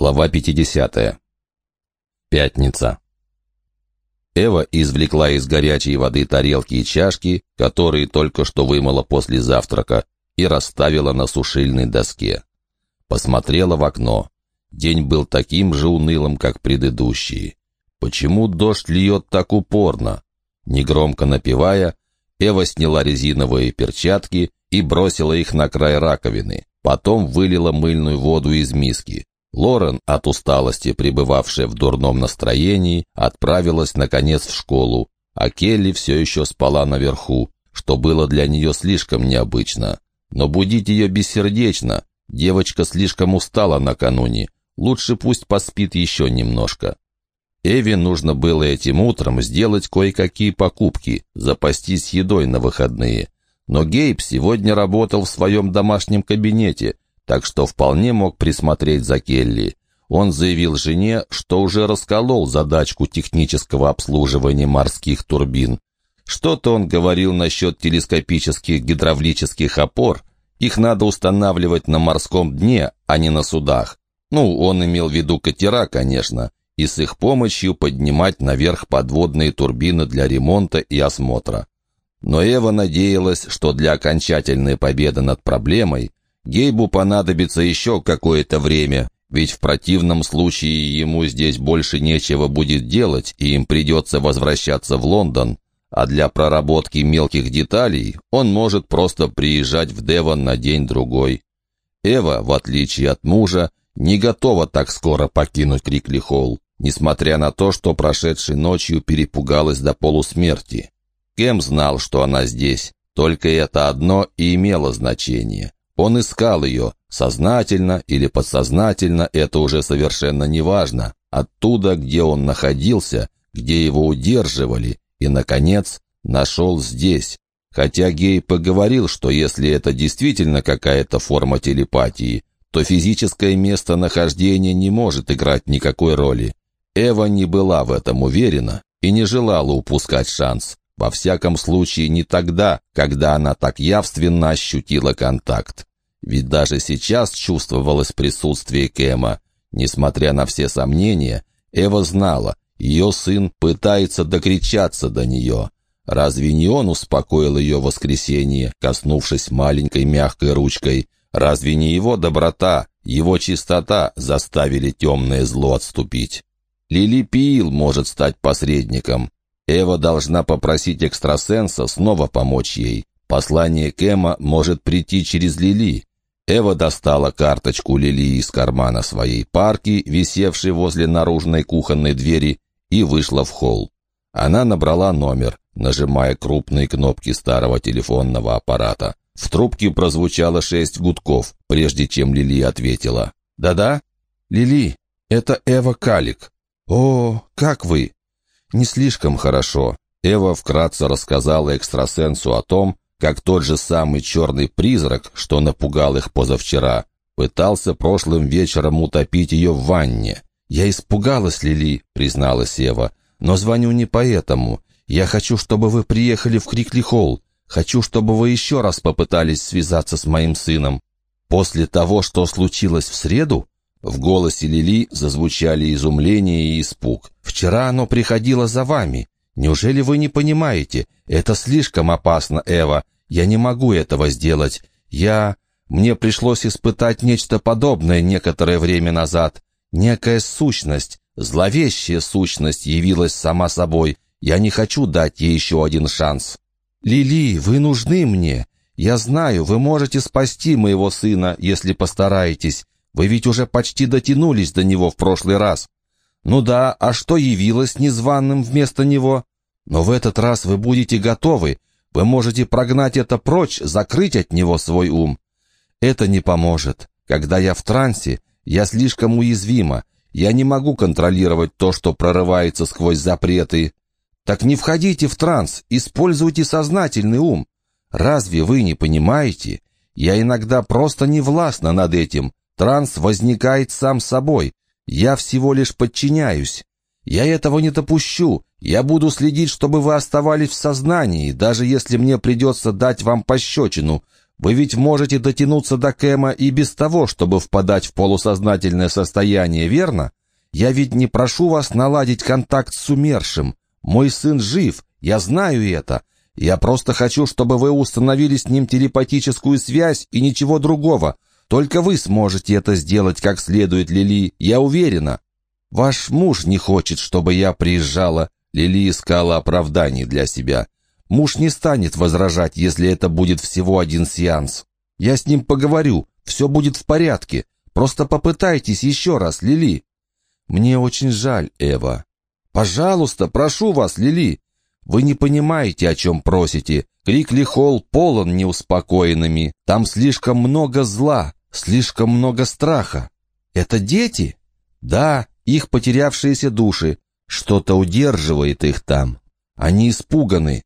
Глава 50. Пятница. Эва извлекла из горячей воды тарелки и чашки, которые только что вымыла после завтрака, и расставила на сушильной доске. Посмотрела в окно. День был таким же унылым, как предыдущие. Почему дождь льет так упорно? Негромко напевая, Эва сняла резиновые перчатки и бросила их на край раковины. Потом вылила мыльную воду из миски. Лорен, от усталости пребывавшая в дурном настроении, отправилась, наконец, в школу, а Келли все еще спала наверху, что было для нее слишком необычно. Но будить ее бессердечно. Девочка слишком устала накануне. Лучше пусть поспит еще немножко. Эви нужно было этим утром сделать кое-какие покупки, запастись едой на выходные. Но Гейб сегодня работал в своем домашнем кабинете, так что вполне мог присмотреть за Келли. Он заявил жене, что уже расколол задачку технического обслуживания морских турбин. Что-то он говорил насчет телескопических гидравлических опор. Их надо устанавливать на морском дне, а не на судах. Ну, он имел в виду катера, конечно, и с их помощью поднимать наверх подводные турбины для ремонта и осмотра. Но Эва надеялась, что для окончательной победы над проблемой Гейбу понадобится еще какое-то время, ведь в противном случае ему здесь больше нечего будет делать, и им придется возвращаться в Лондон, а для проработки мелких деталей он может просто приезжать в Девон на день-другой. Эва, в отличие от мужа, не готова так скоро покинуть Крикли-Холл, несмотря на то, что прошедшей ночью перепугалась до полусмерти. Кем знал, что она здесь, только это одно и имело значение. Он искал ее, сознательно или подсознательно, это уже совершенно неважно, оттуда, где он находился, где его удерживали, и, наконец, нашел здесь. Хотя Гей поговорил, что если это действительно какая-то форма телепатии, то физическое местонахождение не может играть никакой роли. Эва не была в этом уверена и не желала упускать шанс. Во всяком случае, не тогда, когда она так явственно ощутила контакт. Ведь даже сейчас чувствовалось присутствие Кэма. Несмотря на все сомнения, Эва знала, ее сын пытается докричаться до нее. Разве не он успокоил ее воскресенье, коснувшись маленькой мягкой ручкой? Разве не его доброта, его чистота заставили темное зло отступить? Лили Пиил может стать посредником. Эва должна попросить экстрасенса снова помочь ей. Послание Кэма может прийти через Лили. Эва достала карточку Лили из кармана своей парки, висевшей возле наружной кухонной двери, и вышла в холл. Она набрала номер, нажимая крупные кнопки старого телефонного аппарата. В трубке прозвучало шесть гудков, прежде чем Лили ответила. «Да-да? Лили, это Эва Калик. О, как вы?» «Не слишком хорошо». Эва вкратце рассказала экстрасенсу о том, как тот же самый черный призрак, что напугал их позавчера, пытался прошлым вечером утопить ее в ванне. «Я испугалась, Лили», — призналась Ева, — «но звоню не поэтому. Я хочу, чтобы вы приехали в Крикли-Холл. Хочу, чтобы вы еще раз попытались связаться с моим сыном. После того, что случилось в среду?» В голосе Лили зазвучали изумление и испуг. «Вчера оно приходило за вами. Неужели вы не понимаете? Это слишком опасно, Эва. Я не могу этого сделать. Я... Мне пришлось испытать нечто подобное некоторое время назад. Некая сущность, зловещая сущность явилась сама собой. Я не хочу дать ей еще один шанс. «Лили, вы нужны мне. Я знаю, вы можете спасти моего сына, если постараетесь. Вы ведь уже почти дотянулись до него в прошлый раз. Ну да, а что явилось незваным вместо него? Но в этот раз вы будете готовы. Вы можете прогнать это прочь, закрыть от него свой ум. Это не поможет. Когда я в трансе, я слишком уязвима. Я не могу контролировать то, что прорывается сквозь запреты. Так не входите в транс, используйте сознательный ум. Разве вы не понимаете? Я иногда просто не властна над этим. Транс возникает сам собой. Я всего лишь подчиняюсь. Я этого не допущу. Я буду следить, чтобы вы оставались в сознании, даже если мне придется дать вам пощечину. Вы ведь можете дотянуться до Кэма и без того, чтобы впадать в полусознательное состояние, верно? Я ведь не прошу вас наладить контакт с умершим. Мой сын жив, я знаю это. Я просто хочу, чтобы вы установили с ним телепатическую связь и ничего другого. Только вы сможете это сделать как следует, Лили, я уверена. Ваш муж не хочет, чтобы я приезжала. Лили искала оправданий для себя. Муж не станет возражать, если это будет всего один сеанс. Я с ним поговорю, все будет в порядке. Просто попытайтесь еще раз, Лили. Мне очень жаль, Эва. Пожалуйста, прошу вас, Лили. Вы не понимаете, о чем просите. Крикли Холл полон неуспокоенными. Там слишком много зла, слишком много страха. Это дети? Да, их потерявшиеся души. Что-то удерживает их там. Они испуганы.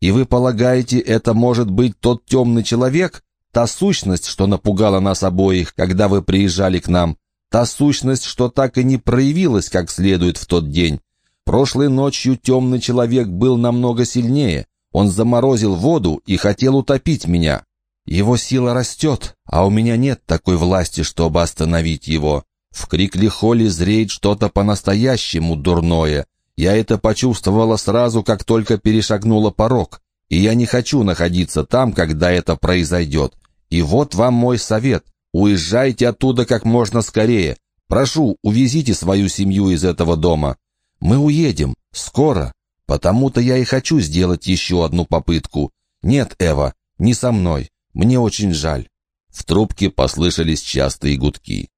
И вы полагаете, это может быть тот темный человек? Та сущность, что напугала нас обоих, когда вы приезжали к нам? Та сущность, что так и не проявилась как следует в тот день? Прошлой ночью темный человек был намного сильнее. Он заморозил воду и хотел утопить меня. Его сила растет, а у меня нет такой власти, чтобы остановить его. В крикле Холли зреет что-то по-настоящему дурное. Я это почувствовала сразу, как только перешагнула порог. И я не хочу находиться там, когда это произойдет. И вот вам мой совет. Уезжайте оттуда как можно скорее. Прошу, увезите свою семью из этого дома. Мы уедем. Скоро. Потому-то я и хочу сделать еще одну попытку. Нет, Эва, не со мной. Мне очень жаль». В трубке послышались частые гудки.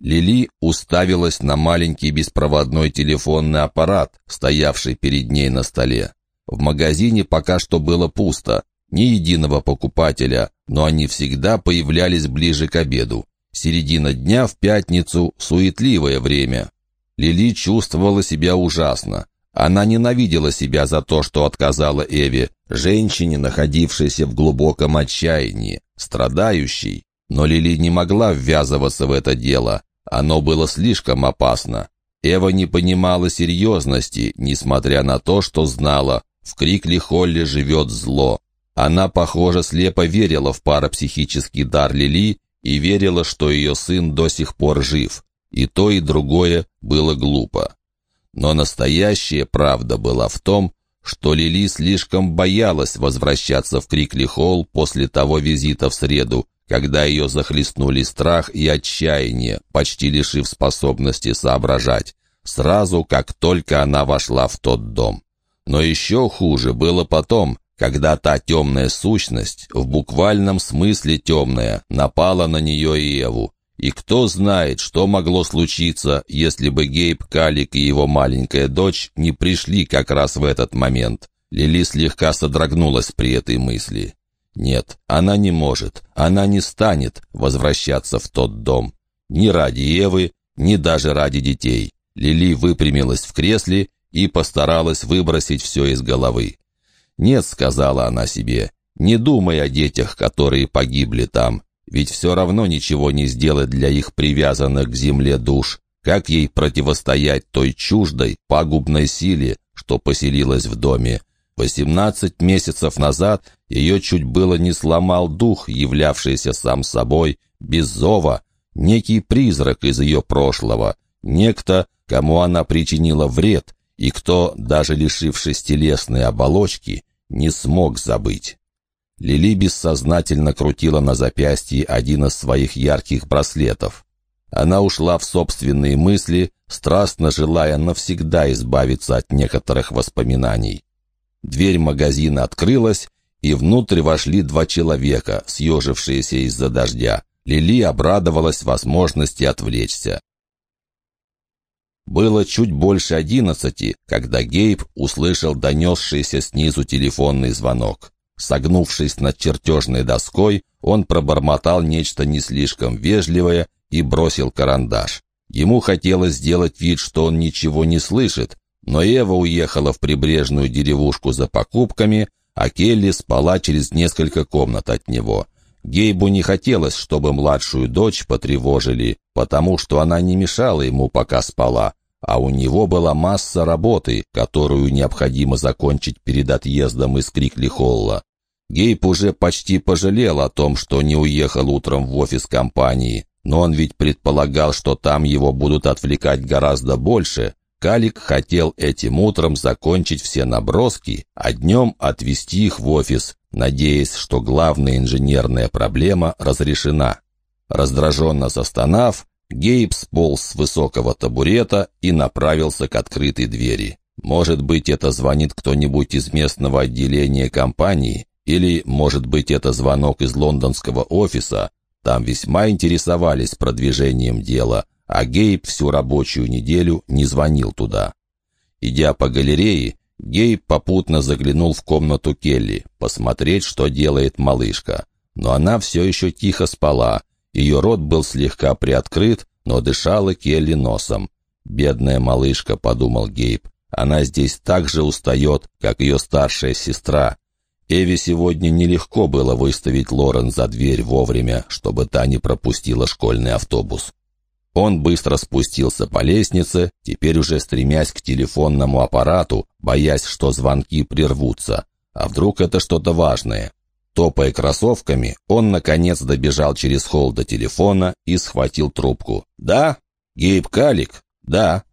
Лили уставилась на маленький беспроводной телефонный аппарат, стоявший перед ней на столе. В магазине пока что было пусто, ни единого покупателя, но они всегда появлялись ближе к обеду. Середина дня в пятницу — суетливое время. Лили чувствовала себя ужасно. Она ненавидела себя за то, что отказала Эве, женщине, находившейся в глубоком отчаянии, страдающей. Но Лили не могла ввязываться в это дело. Оно было слишком опасно. Эва не понимала серьезности, несмотря на то, что знала, в Крикле Холли живет зло. Она, похоже, слепо верила в парапсихический дар Лили и верила, что ее сын до сих пор жив. И то, и другое было глупо. Но настоящая правда была в том, что Лили слишком боялась возвращаться в Крикли Холл после того визита в среду, когда ее захлестнули страх и отчаяние, почти лишив способности соображать, сразу как только она вошла в тот дом. Но еще хуже было потом, когда та темная сущность, в буквальном смысле темная, напала на нее и Еву. И кто знает, что могло случиться, если бы Гейб Калик и его маленькая дочь не пришли как раз в этот момент. Лили слегка содрогнулась при этой мысли. Нет, она не может, она не станет возвращаться в тот дом. Ни ради Евы, ни даже ради детей. Лили выпрямилась в кресле и постаралась выбросить все из головы. «Нет», — сказала она себе, — «не думай о детях, которые погибли там, ведь все равно ничего не сделать для их привязанных к земле душ. Как ей противостоять той чуждой, пагубной силе, что поселилась в доме? Восемнадцать месяцев назад ее чуть было не сломал дух, являвшийся сам собой, без зова, некий призрак из ее прошлого, некто, кому она причинила вред, и кто, даже лишившись телесной оболочки, не смог забыть. Лили бессознательно крутила на запястье один из своих ярких браслетов. Она ушла в собственные мысли, страстно желая навсегда избавиться от некоторых воспоминаний. Дверь магазина открылась, и внутрь вошли два человека, съежившиеся из-за дождя. Лили обрадовалась возможности отвлечься. Было чуть больше одиннадцати, когда Гейб услышал донесшийся снизу телефонный звонок. Согнувшись над чертежной доской, он пробормотал нечто не слишком вежливое и бросил карандаш. Ему хотелось сделать вид, что он ничего не слышит, но Эва уехала в прибрежную деревушку за покупками, а Келли спала через несколько комнат от него. Гейбу не хотелось, чтобы младшую дочь потревожили, потому что она не мешала ему, пока спала, а у него была масса работы, которую необходимо закончить перед отъездом из Крикли-Холла. Гейб уже почти пожалел о том, что не уехал утром в офис компании, но он ведь предполагал, что там его будут отвлекать гораздо больше. Калик хотел этим утром закончить все наброски, а днем отвезти их в офис, надеясь, что главная инженерная проблема разрешена. Раздраженно застонав, Гейб сполз с высокого табурета и направился к открытой двери. Может быть, это звонит кто-нибудь из местного отделения компании, или, может быть, это звонок из лондонского офиса. Там весьма интересовались продвижением дела, а Гейб всю рабочую неделю не звонил туда. Идя по галерее, Гейб попутно заглянул в комнату Келли, посмотреть, что делает малышка. Но она все еще тихо спала. Ее рот был слегка приоткрыт, но дышала Келли носом. «Бедная малышка», — подумал Гейб, — «она здесь так же устает, как ее старшая сестра, Эви сегодня нелегко было выставить Лорен за дверь вовремя, чтобы та не пропустила школьный автобус. Он быстро спустился по лестнице, теперь уже стремясь к телефонному аппарату, боясь, что звонки прервутся. А вдруг это что-то важное? Топая кроссовками, он, наконец, добежал через холл до телефона и схватил трубку. «Да? Гейб Калик? Да.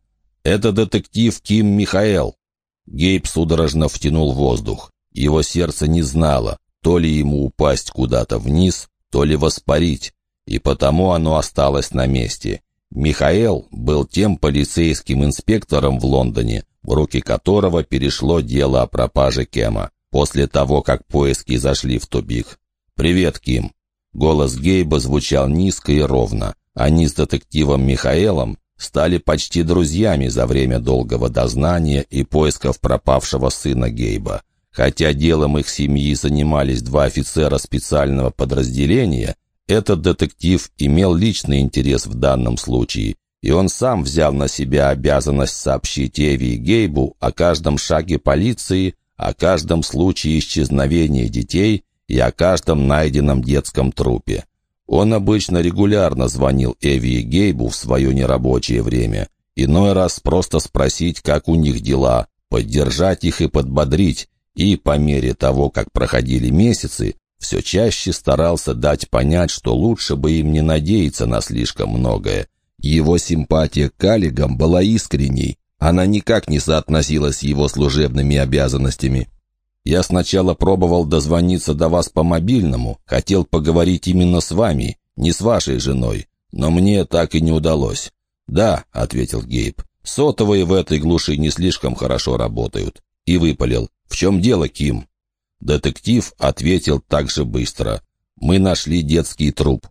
Это детектив Ким Михаэл». Гейб судорожно втянул воздух. Его сердце не знало, то ли ему упасть куда-то вниз, то ли воспарить, и потому оно осталось на месте. Михаэл был тем полицейским инспектором в Лондоне, в руки которого перешло дело о пропаже Кема, после того, как поиски зашли в тупик. «Привет, Ким!» Голос Гейба звучал низко и ровно. Они с детективом Михаэлом стали почти друзьями за время долгого дознания и поисков пропавшего сына Гейба. Хотя делом их семьи занимались два офицера специального подразделения, этот детектив имел личный интерес в данном случае, и он сам взял на себя обязанность сообщить Эви и Гейбу о каждом шаге полиции, о каждом случае исчезновения детей и о каждом найденном детском трупе. Он обычно регулярно звонил Эви и Гейбу в свое нерабочее время, иной раз просто спросить, как у них дела, поддержать их и подбодрить, и по мере того, как проходили месяцы, все чаще старался дать понять, что лучше бы им не надеяться на слишком многое. Его симпатия к коллегам была искренней, она никак не соотносилась с его служебными обязанностями. «Я сначала пробовал дозвониться до вас по мобильному, хотел поговорить именно с вами, не с вашей женой, но мне так и не удалось». «Да», — ответил Гейб, — «сотовые в этой глуши не слишком хорошо работают». И выпалил. «В чем дело, Ким?» Детектив ответил так же быстро. «Мы нашли детский труп».